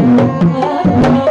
Oh,